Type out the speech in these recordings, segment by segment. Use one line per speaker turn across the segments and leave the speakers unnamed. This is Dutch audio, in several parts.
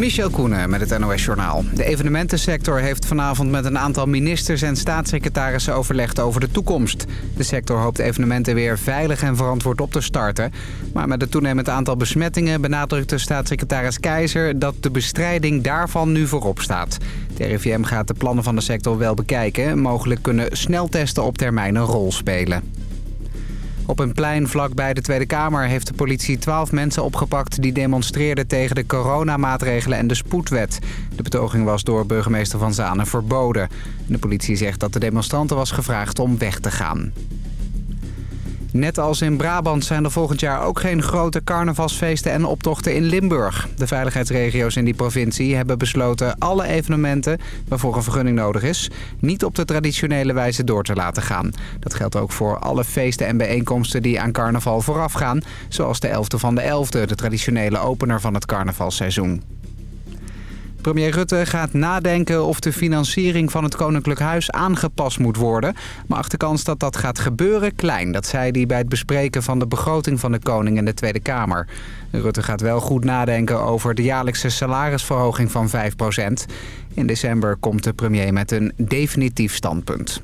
Michel Koenen met het NOS-journaal. De evenementensector heeft vanavond met een aantal ministers en staatssecretarissen overlegd over de toekomst. De sector hoopt evenementen weer veilig en verantwoord op te starten. Maar met het toenemend aantal besmettingen benadrukte staatssecretaris Keizer dat de bestrijding daarvan nu voorop staat. De RIVM gaat de plannen van de sector wel bekijken. Mogelijk kunnen sneltesten op termijn een rol spelen. Op een plein vlakbij de Tweede Kamer heeft de politie twaalf mensen opgepakt... die demonstreerden tegen de coronamaatregelen en de spoedwet. De betoging was door burgemeester Van Zanen verboden. De politie zegt dat de demonstranten was gevraagd om weg te gaan. Net als in Brabant zijn er volgend jaar ook geen grote carnavalsfeesten en optochten in Limburg. De veiligheidsregio's in die provincie hebben besloten alle evenementen waarvoor een vergunning nodig is, niet op de traditionele wijze door te laten gaan. Dat geldt ook voor alle feesten en bijeenkomsten die aan carnaval voorafgaan, zoals de 11e van de 11e, de traditionele opener van het carnavalseizoen. Premier Rutte gaat nadenken of de financiering van het Koninklijk Huis aangepast moet worden. Maar acht de kans dat dat gaat gebeuren klein. Dat zei hij bij het bespreken van de begroting van de Koning in de Tweede Kamer. Rutte gaat wel goed nadenken over de jaarlijkse salarisverhoging van 5% In december komt de premier met een definitief standpunt.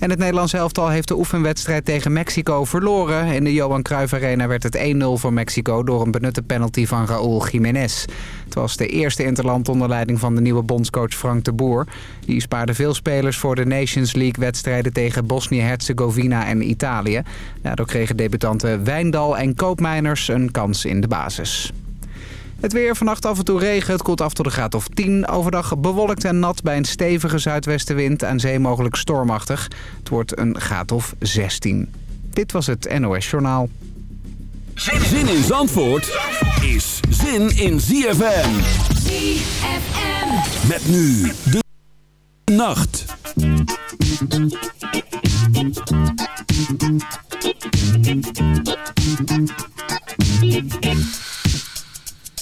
En het Nederlands elftal heeft de oefenwedstrijd tegen Mexico verloren. In de Johan Cruijff Arena werd het 1-0 voor Mexico door een benutte penalty van Raúl Jiménez. Het was de eerste interland onder leiding van de nieuwe bondscoach Frank de Boer. Die spaarde veel spelers voor de Nations League wedstrijden tegen Bosnië-Herzegovina en Italië. Daardoor kregen debutanten Wijndal en Koopmeiners een kans in de basis. Het weer vannacht af en toe regen. Het koelt af tot de graad of 10. Overdag bewolkt en nat bij een stevige zuidwestenwind. Aan zee mogelijk stormachtig. Het wordt een graad of 16. Dit was het NOS Journaal.
Zin in Zandvoort is zin in ZFM.
ZFM.
Met nu de nacht.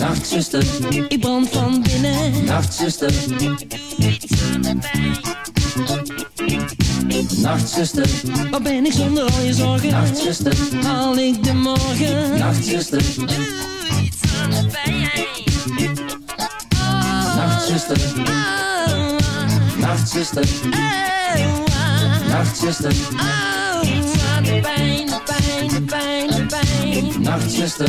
jou beginnen?
nacht zuster,
Ik brand van binnen
nacht zuster,
Doe iets aan de pijn
nacht zuster,
Wat ben ik zonder al je zorgen?
nacht zuster,
Haal ik de morgen?
nacht zuster,
Doe iets aan de pijn Nachtzuster, nachtzuster, nachtzuster,
de pijn, de pijn, de pijn, de pijn.
nachtzuster,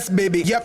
Yes, baby.
Yep,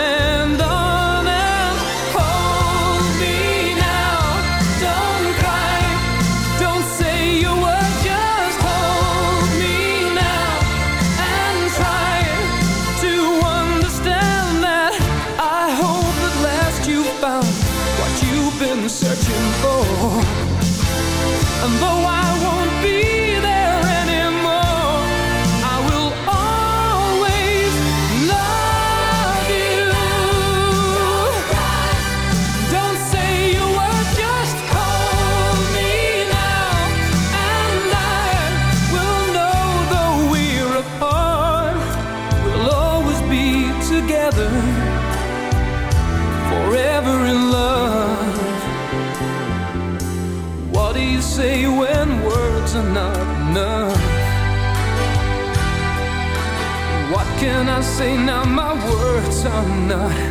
my words are not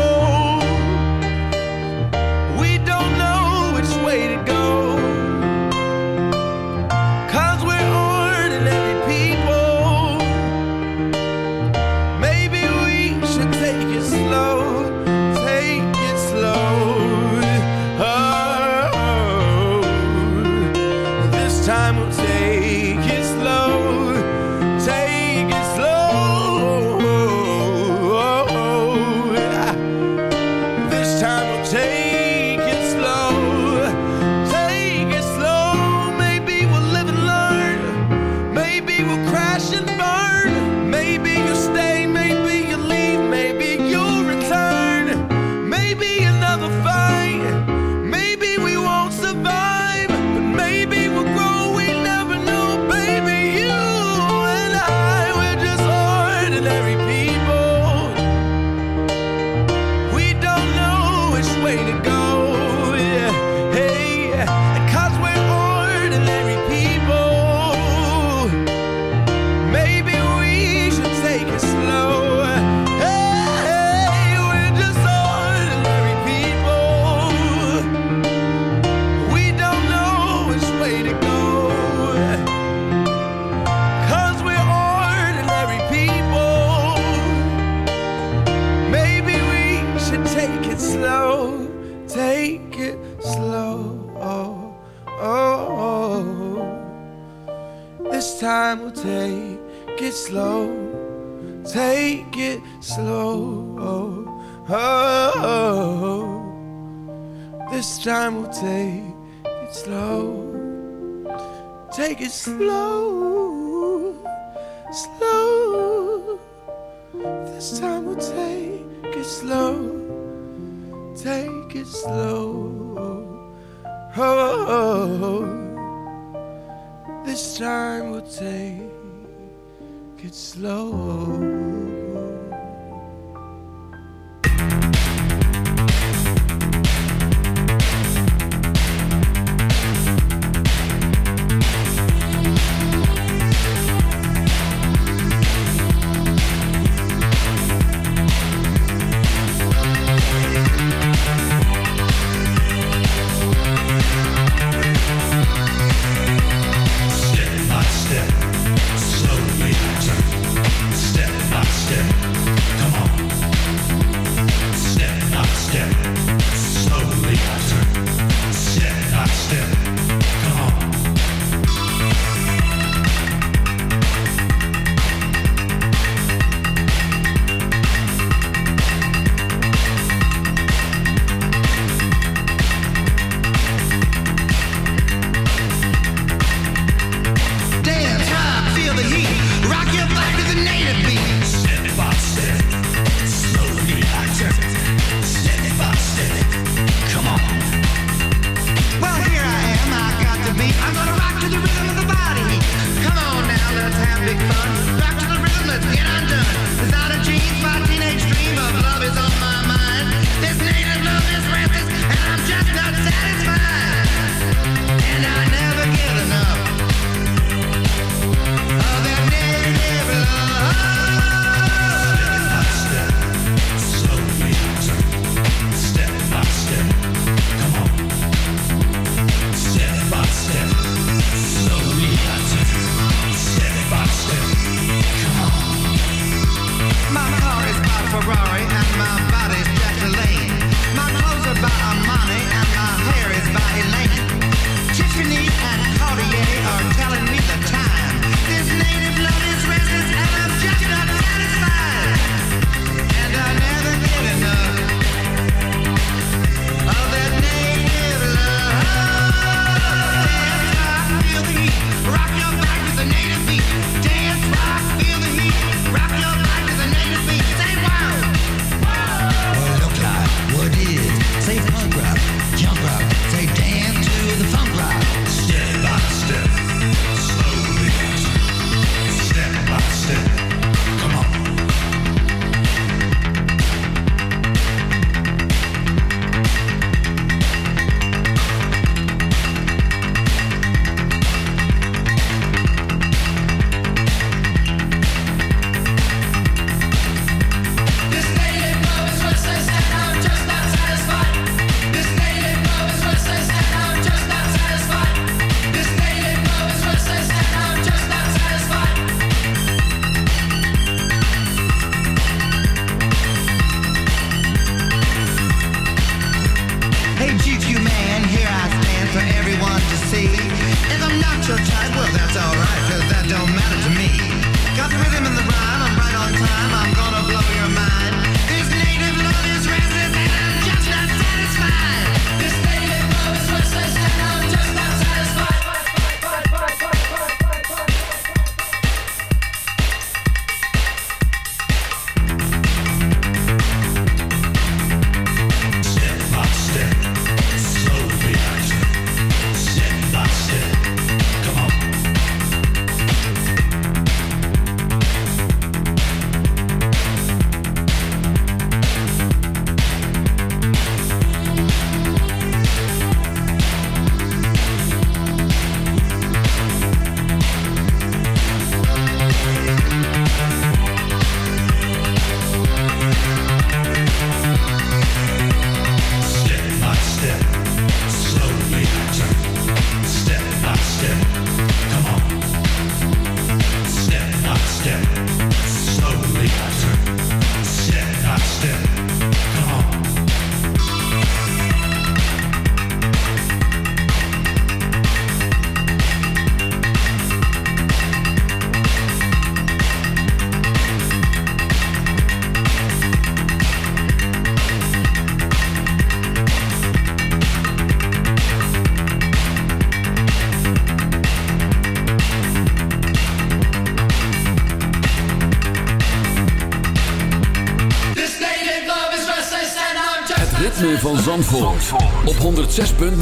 106.9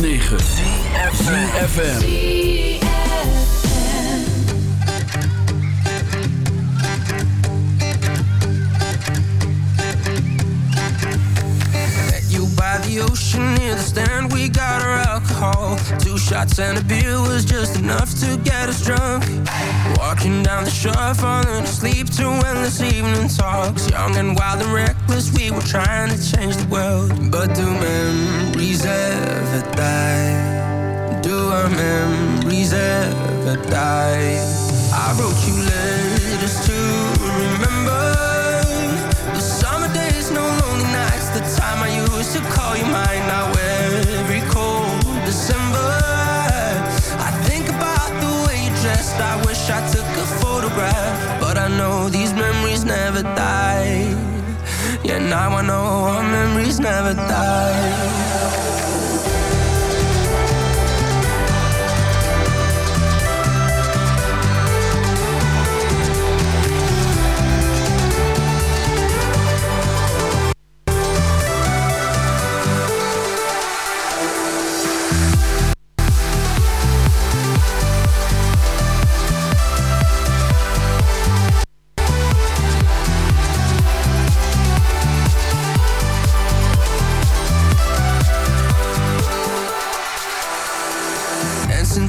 by The ocean near the stand, we got our alcohol. Two shots and a beer was just enough to get us drunk. Walking down the shore, falling asleep to endless evening talks. Young and wild and reckless was we were trying to change the world. But do memories ever die? Do our memories ever die? I wrote you letters to remember the summer days, no lonely nights, the time I used to call you mine. Now every cold December, I think about the way you dressed. I wish I took a photograph, but I know these memories never die. Yeah, now I know our memories never die.